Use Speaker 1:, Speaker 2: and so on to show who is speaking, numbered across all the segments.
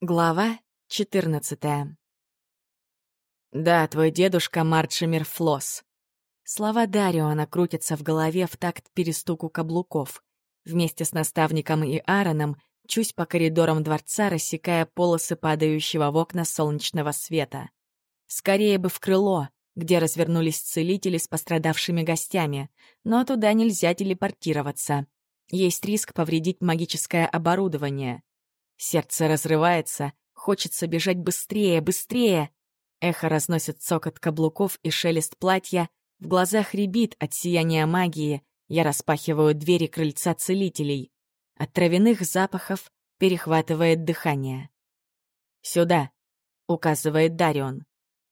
Speaker 1: Глава 14 «Да, твой дедушка Марчемер Флосс». Слова Дариона крутятся в голове в такт перестуку каблуков. Вместе с наставником и Аароном чусь по коридорам дворца, рассекая полосы падающего в окна солнечного света. Скорее бы в крыло, где развернулись целители с пострадавшими гостями, но туда нельзя телепортироваться. Есть риск повредить магическое оборудование — Сердце разрывается, хочется бежать быстрее, быстрее. Эхо разносит цокот каблуков и шелест платья, в глазах рябит от сияния магии, я распахиваю двери крыльца целителей. От травяных запахов перехватывает дыхание. «Сюда», — указывает Дарион.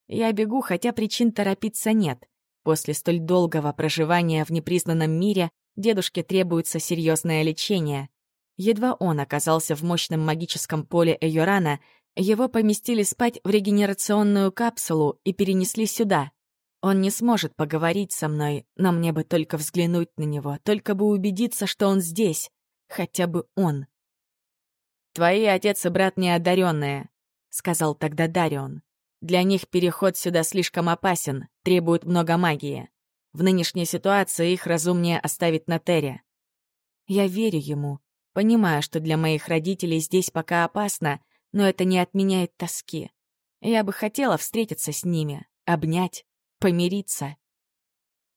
Speaker 1: Я бегу, хотя причин торопиться нет. После столь долгого проживания в непризнанном мире дедушке требуется серьезное лечение. Едва он оказался в мощном магическом поле Эйорана, его поместили спать в регенерационную капсулу и перенесли сюда. Он не сможет поговорить со мной, но мне бы только взглянуть на него, только бы убедиться, что он здесь. Хотя бы он. «Твои отец и брат неодаренные», — сказал тогда Дарион. «Для них переход сюда слишком опасен, требует много магии. В нынешней ситуации их разумнее оставить на Терре». Я верю ему, Понимаю, что для моих родителей здесь пока опасно, но это не отменяет тоски. Я бы хотела встретиться с ними, обнять, помириться.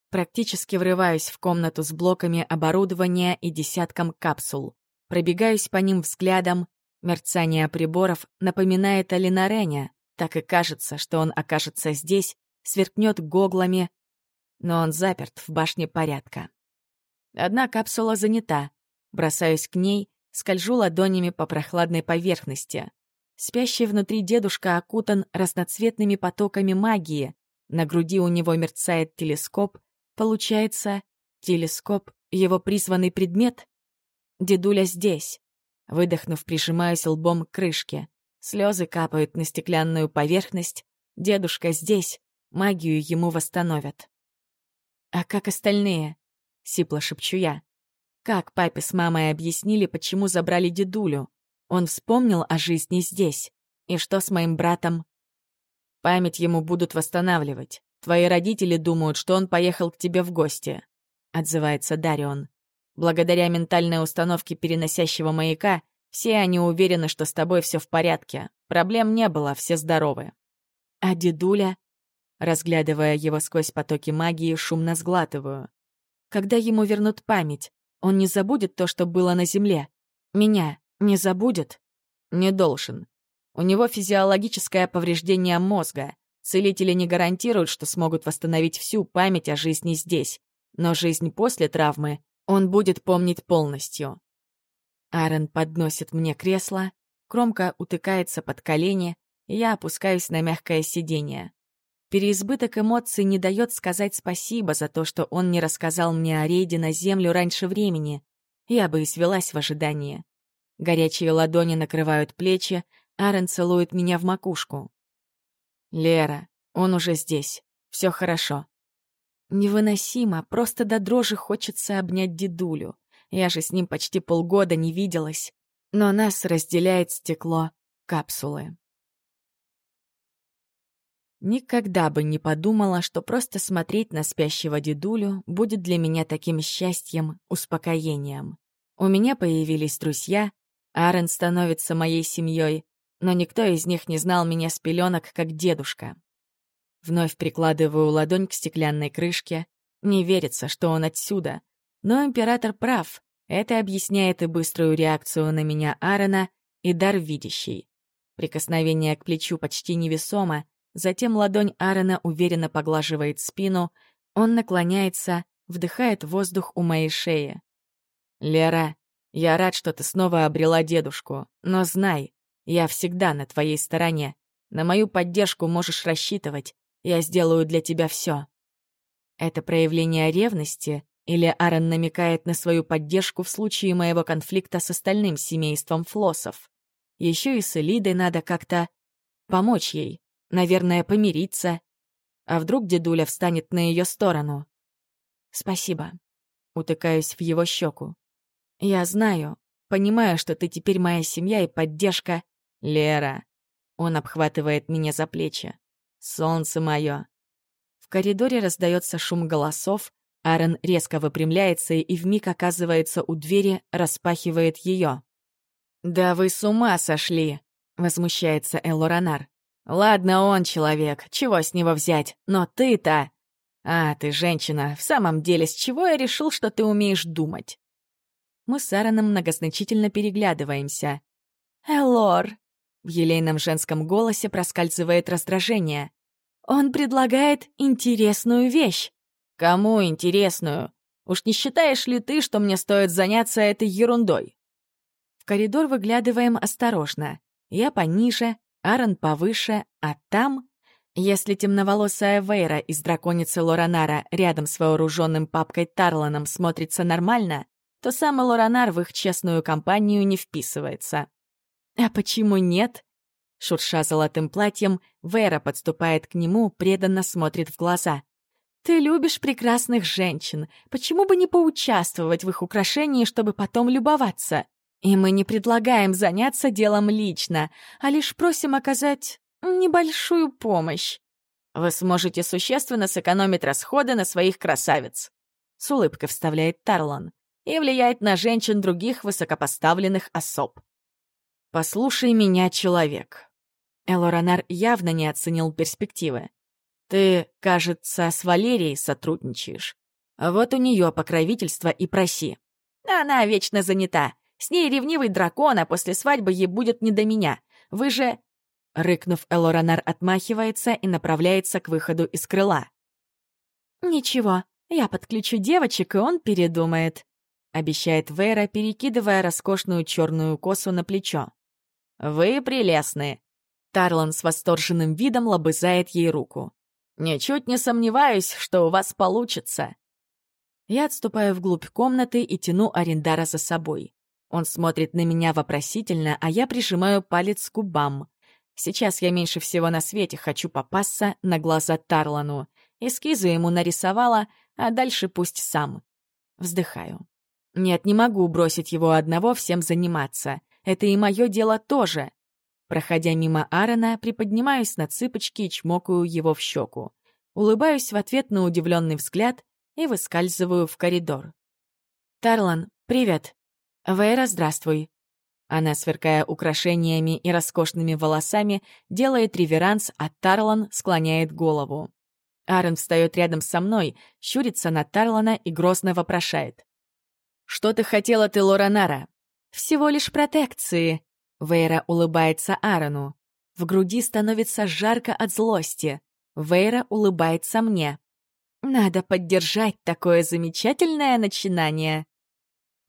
Speaker 1: Практически врываюсь в комнату с блоками оборудования и десятком капсул. Пробегаюсь по ним взглядом. Мерцание приборов напоминает о Ленарене. Так и кажется, что он окажется здесь, сверкнет гоглами, но он заперт в башне порядка. Одна капсула занята, Бросаюсь к ней, скольжу ладонями по прохладной поверхности. Спящий внутри дедушка окутан разноцветными потоками магии. На груди у него мерцает телескоп. Получается, телескоп — его призванный предмет? Дедуля здесь. Выдохнув, прижимаюсь лбом к крышке. Слезы капают на стеклянную поверхность. Дедушка здесь. Магию ему восстановят. «А как остальные?» — сипло шепчу я. Как папе с мамой объяснили, почему забрали дедулю? Он вспомнил о жизни здесь. И что с моим братом? Память ему будут восстанавливать. Твои родители думают, что он поехал к тебе в гости, — отзывается Дарион. Благодаря ментальной установке переносящего маяка все они уверены, что с тобой все в порядке. Проблем не было, все здоровы. А дедуля? Разглядывая его сквозь потоки магии, шумно сглатываю. Когда ему вернут память, он не забудет то, что было на Земле. Меня не забудет? Не должен. У него физиологическое повреждение мозга. Целители не гарантируют, что смогут восстановить всю память о жизни здесь. Но жизнь после травмы он будет помнить полностью. Аарон подносит мне кресло, кромка утыкается под колени, и я опускаюсь на мягкое сиденье. Переизбыток эмоций не дает сказать спасибо за то, что он не рассказал мне о рейде на землю раньше времени. Я бы и свелась в ожидании. Горячие ладони накрывают плечи, Аарон целует меня в макушку. «Лера, он уже здесь. Все хорошо». Невыносимо, просто до дрожи хочется обнять дедулю. Я же с ним почти полгода не виделась. Но нас разделяет стекло капсулы. Никогда бы не подумала, что просто смотреть на спящего дедулю будет для меня таким счастьем, успокоением. У меня появились друзья, Аарон становится моей семьей, но никто из них не знал меня с пеленок, как дедушка. Вновь прикладываю ладонь к стеклянной крышке. Не верится, что он отсюда. Но император прав. Это объясняет и быструю реакцию на меня Аарона, и дар видящий. Прикосновение к плечу почти невесомо, Затем ладонь Аарона уверенно поглаживает спину. Он наклоняется, вдыхает воздух у моей шеи. «Лера, я рад, что ты снова обрела дедушку, но знай, я всегда на твоей стороне. На мою поддержку можешь рассчитывать. Я сделаю для тебя все. Это проявление ревности или Аарон намекает на свою поддержку в случае моего конфликта с остальным семейством флоссов? Еще и с Элидой надо как-то помочь ей. Наверное, помириться. А вдруг дедуля встанет на ее сторону? Спасибо. Утыкаюсь в его щеку. Я знаю, понимаю, что ты теперь моя семья и поддержка. «Лера!» Он обхватывает меня за плечи. «Солнце мое!» В коридоре раздается шум голосов, Аарон резко выпрямляется и вмиг оказывается у двери, распахивает ее. «Да вы с ума сошли!» — возмущается Элоранар. «Ладно, он человек, чего с него взять, но ты-то...» «А, ты женщина, в самом деле, с чего я решил, что ты умеешь думать?» Мы с Аароном многозначительно переглядываемся. «Элор!» — в елейном женском голосе проскальзывает раздражение. «Он предлагает интересную вещь!» «Кому интересную? Уж не считаешь ли ты, что мне стоит заняться этой ерундой?» В коридор выглядываем осторожно. Я пониже, Аарон повыше, а там... Если темноволосая Вейра из драконицы Лоранара рядом с вооруженным папкой Тарланом смотрится нормально, то сам Лоранар в их честную компанию не вписывается. «А почему нет?» Шурша золотым платьем, Вейра подступает к нему, преданно смотрит в глаза. Ты любишь прекрасных женщин. Почему бы не поучаствовать в их украшении, чтобы потом любоваться? И мы не предлагаем заняться делом лично, а лишь просим оказать небольшую помощь. Вы сможете существенно сэкономить расходы на своих красавиц. С улыбкой вставляет Тарлан. И влиять на женщин других высокопоставленных особ. «Послушай меня, человек». Элоранар явно не оценил перспективы. Ты, кажется, с Валерией сотрудничаешь. Вот у нее покровительство и проси. Она вечно занята. С ней ревнивый дракон, а после свадьбы ей будет не до меня. Вы же...» Рыкнув, Элоранар отмахивается и направляется к выходу из крыла. «Ничего, я подключу девочек, и он передумает», — обещает Вейра, перекидывая роскошную черную косу на плечо. «Вы прелестные!» Тарлан с восторженным видом лобызает ей руку. Ничуть не сомневаюсь, что у вас получится. Я отступаю вглубь комнаты и тяну Арендара за собой. Он смотрит на меня вопросительно, а я прижимаю палец к губам. Сейчас я меньше всего на свете хочу попасться на глаза Тарлану. Эскизы ему нарисовала, а дальше пусть сам. Вздыхаю. Нет, не могу бросить его одного всем заниматься. Это и мое дело тоже. Проходя мимо Аарона, приподнимаюсь на цыпочки и чмокаю его в щеку. Улыбаюсь в ответ на удивленный взгляд и выскальзываю в коридор. «Тарлан, привет!» «Вейра, здравствуй!» Она, сверкая украшениями и роскошными волосами, делает реверанс, а Тарлан склоняет голову. Аарон встает рядом со мной, щурится на Тарлана и грозно вопрошает. «Что ты хотела ты, Лоранара?» «Всего лишь протекции», Вейра улыбается Аарону. В груди становится жарко от злости. Вейра улыбается мне. Надо поддержать такое замечательное начинание.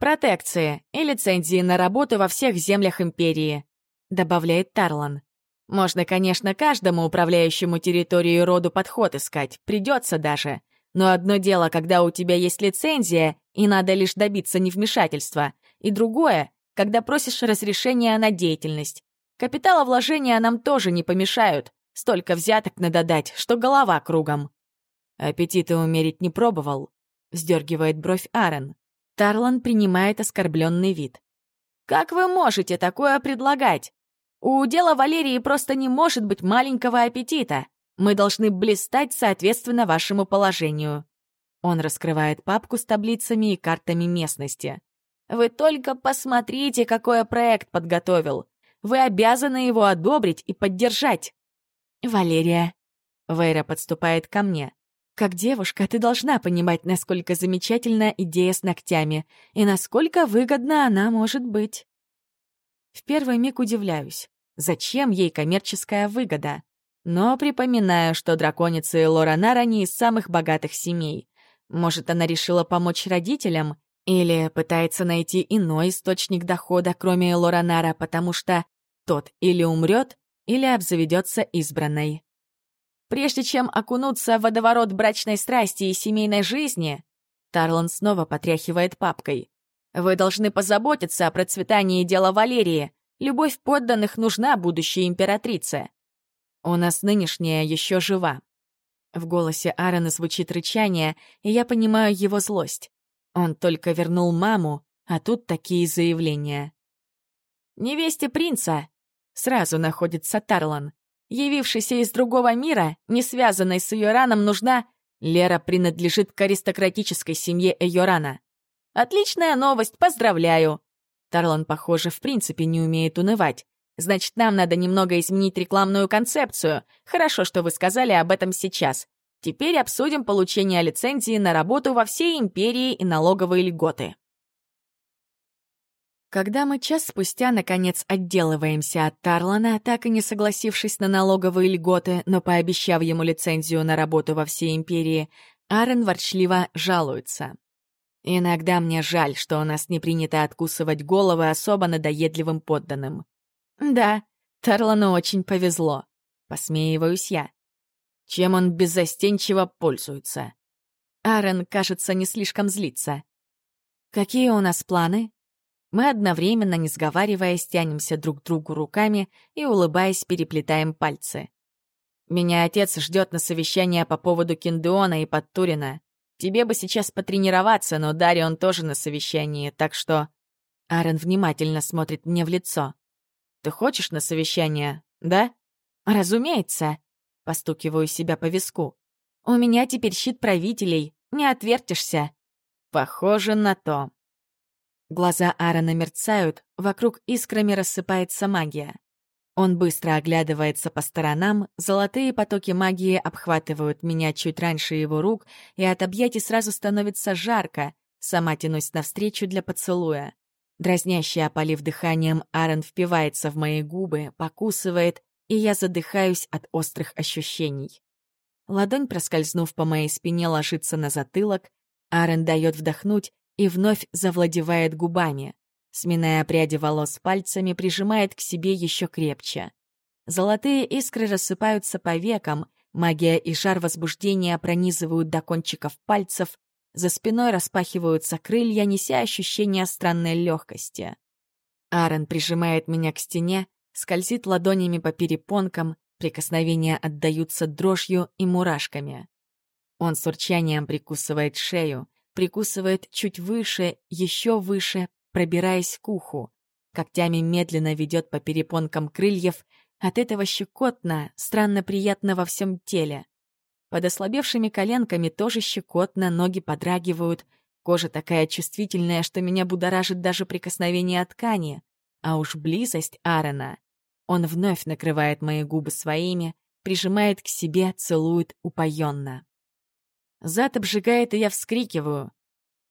Speaker 1: Протекции и лицензии на работу во всех землях Империи, добавляет Тарлан. Можно, конечно, каждому управляющему территорией роду подход искать, придется даже. Но одно дело, когда у тебя есть лицензия, и надо лишь добиться невмешательства, и другое, когда просишь разрешения на деятельность. Капиталовложения нам тоже не помешают. Столько взяток надо дать, что голова кругом. Аппетиты умерить не пробовал. Вздергивает бровь Аарон. Тарлан принимает оскорбленный вид. «Как вы можете такое предлагать? У дела Валерии просто не может быть маленького аппетита. Мы должны блистать соответственно вашему положению». Он раскрывает папку с таблицами и картами местности. Вы только посмотрите, какой проект подготовил. Вы обязаны его одобрить и поддержать. Валерия. Вейра подступает ко мне. Как девушка, ты должна понимать, насколько замечательна идея с ногтями и насколько выгодна она может быть. В первый миг удивляюсь. Зачем ей коммерческая выгода? Но припоминаю, что драконицы Лоранара не из самых богатых семей. Может, она решила помочь родителям или пытается найти иной источник дохода, кроме Лоранара, потому что тот или умрет, или обзаведется избранной. Прежде чем окунуться в водоворот брачной страсти и семейной жизни, Тарлан снова потряхивает папкой. Вы должны позаботиться о процветании дела Валерии. Любовь подданных нужна будущей императрице. У нас нынешняя еще жива. В голосе Аарона звучит рычание, и я понимаю его злость. Он только вернул маму, а тут такие заявления. «Невесте принца!» — сразу находится Тарлан. Явившийся из другого мира, не связанной с Эйораном, нужна... Лера принадлежит к аристократической семье Эйорана. Отличная новость, поздравляю. Тарлан, похоже, в принципе не умеет унывать. Значит, нам надо немного изменить рекламную концепцию. Хорошо, что вы сказали об этом сейчас. Теперь обсудим получение лицензии на работу во всей империи и налоговые льготы. Когда мы час спустя, наконец, отделываемся от Тарлана, так и не согласившись на налоговые льготы, но пообещав ему лицензию на работу во всей империи, Аарон ворчливо жалуется. «Иногда мне жаль, что у нас не принято откусывать головы особо надоедливым подданным». «Да, Тарлану очень повезло», — посмеиваюсь я. Чем он беззастенчиво пользуется. Аарон, кажется, не слишком злится. «Какие у нас планы?» Мы одновременно, не сговариваясь, тянемся друг к другу руками и, улыбаясь, переплетаем пальцы. «Меня отец ждет на совещание по поводу Киндеона и Подтурина. Тебе бы сейчас потренироваться, но Дарион тоже на совещании, так что...» Аарон внимательно смотрит мне в лицо. «Ты хочешь на совещание, да?» «Разумеется», — постукиваю себя по виску. «У меня теперь щит правителей, не отвертишься». «Похоже на то», Глаза Аарона мерцают, вокруг искрами рассыпается магия. Он быстро оглядывается по сторонам, золотые потоки магии обхватывают меня чуть раньше его рук, и от объятий сразу становится жарко, сама тянусь навстречу для поцелуя. Дразнящий опалив дыханием, Аарон впивается в мои губы, покусывает, и я задыхаюсь от острых ощущений. Ладонь, проскользнув по моей спине, ложится на затылок, Аарон дает вдохнуть, и вновь завладевает губами. Сминая пряди волос пальцами, прижимает к себе еще крепче. Золотые искры рассыпаются по векам, магия и жар возбуждения пронизывают до кончиков пальцев, за спиной распахиваются крылья, неся ощущение странной легкости. Аарон прижимает меня к стене, скользит ладонями по перепонкам, прикосновения отдаются дрожью и мурашками. Он с урчанием прикусывает шею, прикусывает чуть выше, еще выше, пробираясь к уху. Когтями медленно ведет по перепонкам крыльев, от этого щекотно, странно приятно во всем теле. Под ослабевшими коленками тоже щекотно, ноги подрагивают, кожа такая чувствительная, что меня будоражит даже прикосновение ткани. А уж близость Аарона. Он вновь накрывает мои губы своими, прижимает к себе, целует упоенно. Зад обжигает, и я вскрикиваю.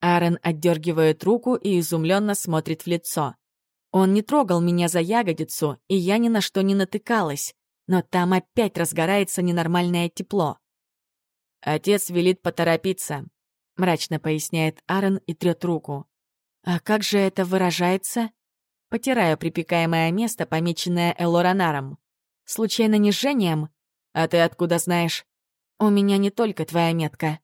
Speaker 1: Аарон отдергивает руку и изумленно смотрит в лицо. Он не трогал меня за ягодицу, и я ни на что не натыкалась, но там опять разгорается ненормальное тепло. «Отец велит поторопиться», — мрачно поясняет Аарон и трет руку. «А как же это выражается?» Потираю припекаемое место, помеченное Элоранаром. «Случайно не жжением? А ты откуда знаешь?» «У меня не только твоя метка».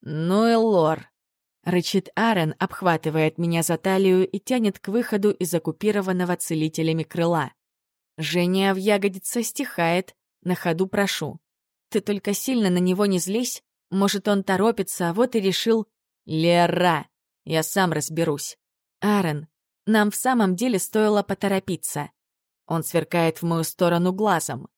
Speaker 1: «Ну и лор», — рычит Аарон, обхватывает меня за талию и тянет к выходу из оккупированного целителями крыла. Женя в ягодице стихает, на ходу прошу. «Ты только сильно на него не злись, может, он торопится, а вот и решил...» «Лера, я сам разберусь». «Аарон, нам в самом деле стоило поторопиться». Он сверкает в мою сторону глазом.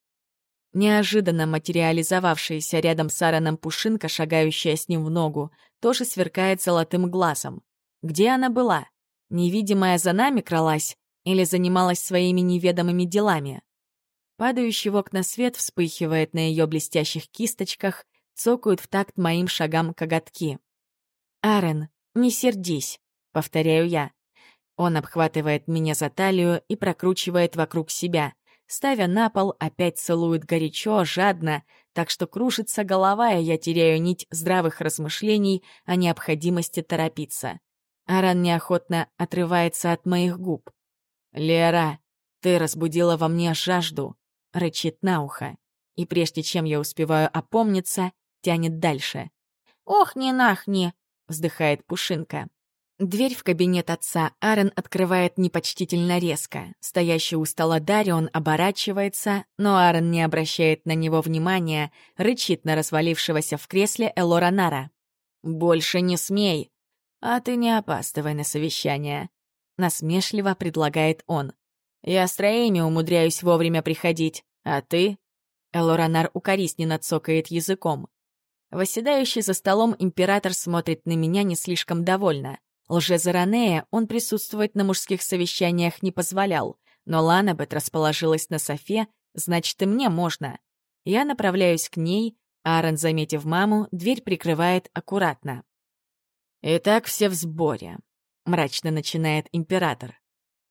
Speaker 1: Неожиданно материализовавшаяся рядом с Аароном Пушинка, шагающая с ним в ногу, тоже сверкает золотым глазом. Где она была? Невидимая за нами кралась или занималась своими неведомыми делами? Падающий в окна свет вспыхивает на ее блестящих кисточках, цокают в такт моим шагам коготки. «Аарон, не сердись», — повторяю я. Он обхватывает меня за талию и прокручивает вокруг себя — ставя на пол, опять целует горячо, жадно, так что кружится голова, и я теряю нить здравых размышлений о необходимости торопиться. Аран неохотно отрывается от моих губ. «Лера, ты разбудила во мне жажду», — рычит на ухо. И прежде чем я успеваю опомниться, тянет дальше. «Ох, не нахни!» — вздыхает Пушинка. Дверь в кабинет отца Аарон открывает непочтительно резко. Стоящий у стола Дарион оборачивается, но Аарон не обращает на него внимания, рычит на развалившегося в кресле Элора Нара. «Больше не смей!» «А ты не опаздывай на совещание», — насмешливо предлагает он. Я с троими умудряюсь вовремя приходить, а ты?» Элоранар укоризненно цокает языком. Восседающий за столом император смотрит на меня не слишком довольно. Лже-Заранея он присутствовать на мужских совещаниях не позволял, но Ланабет расположилась на софе, значит, и мне можно. Я направляюсь к ней, Аарон, заметив маму, дверь прикрывает аккуратно. «Итак, все в сборе», — мрачно начинает император.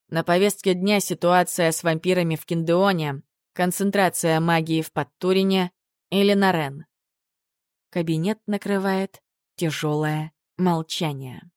Speaker 1: «На повестке дня ситуация с вампирами в Киндеоне, концентрация магии в Подтурине или на Рен». Кабинет накрывает тяжелое молчание.